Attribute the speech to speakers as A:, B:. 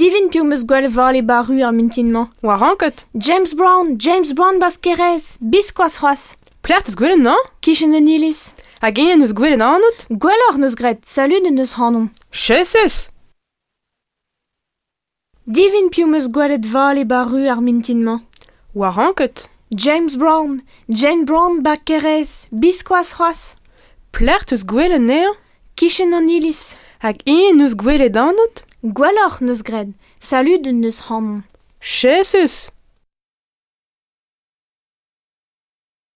A: Divin piou meus gwell val e baru ar mintinman.
B: War rankot
A: James Brown, James Brown baskerez, biskoaz c'hoaz.
B: Plert eus gwellen nan
A: Kichen en ilis.
B: Ha genien eus gwellen anout
A: Gwell neus gret, salun en eus hanon.
B: Cheses
A: Divin piou meus gwellet val e baru ar mintinman.
B: War rankot
A: James Brown, Jane Brown baskerez, biskoaz c'hoaz.
B: Plert eus gwellen nean
A: Kichen en ilis.
B: Hag en eus gwellet anout?
A: Gwalor neus Salut de neus hamm.
B: Chesus